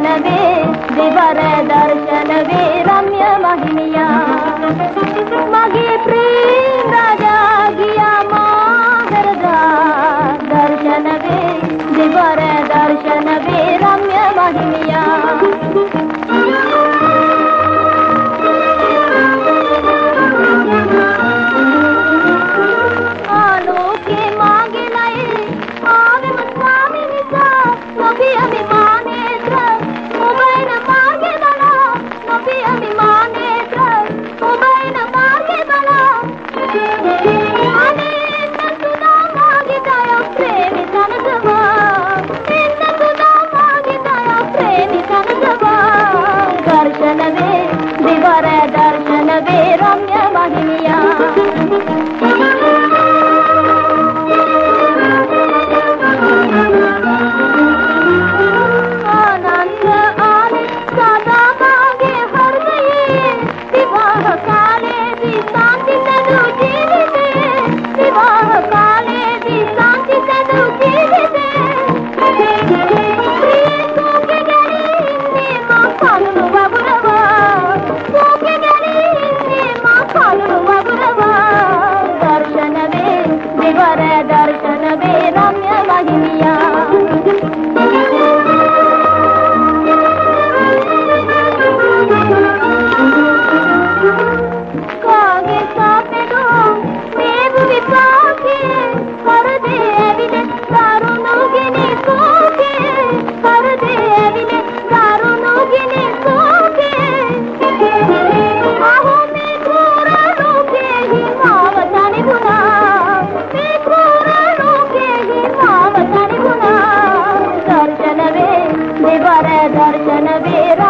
दर्शनवे दिवर दर्शनवे रम्य महिमिया मगे प्रेम राजा गिया दर्शन दर्शनवे दिवर दर्शनवे रम्य महिमिया वरदर्शन वीरा